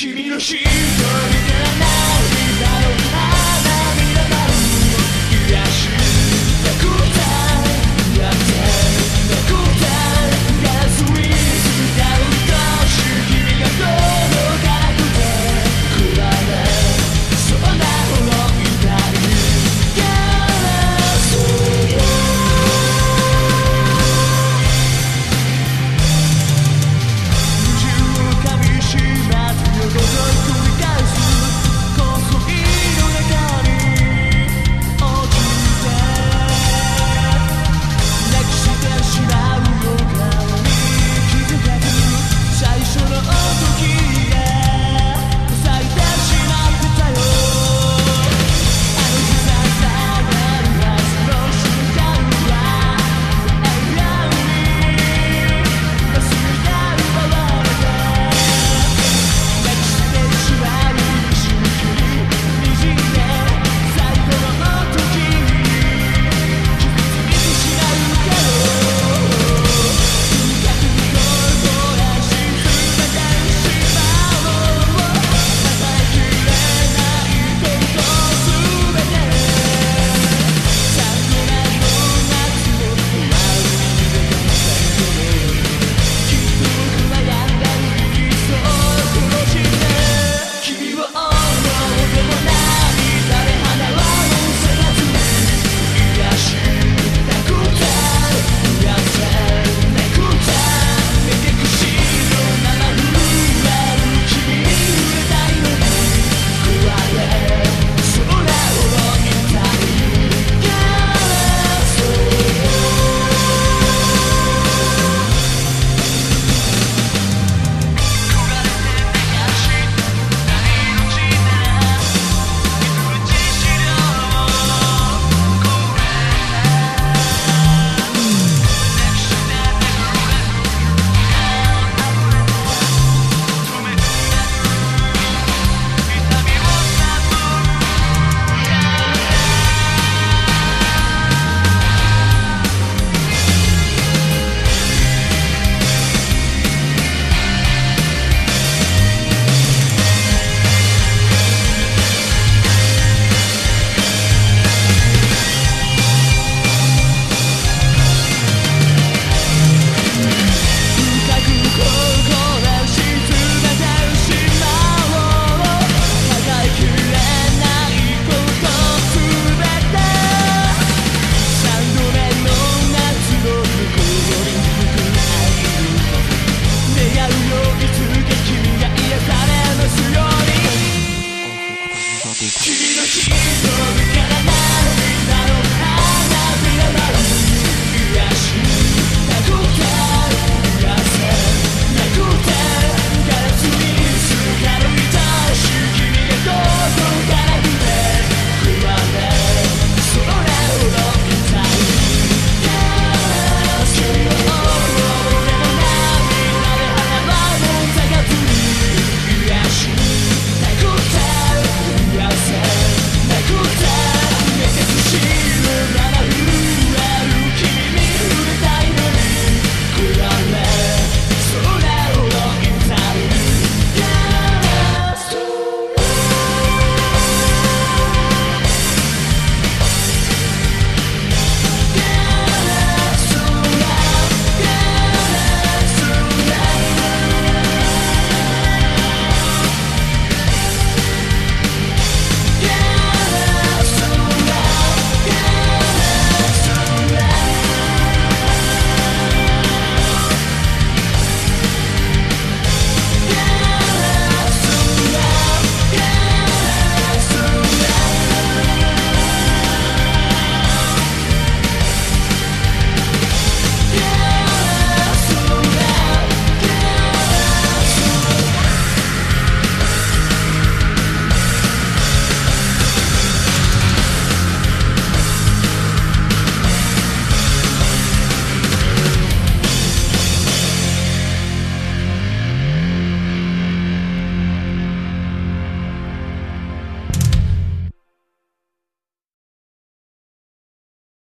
君の一人で いく。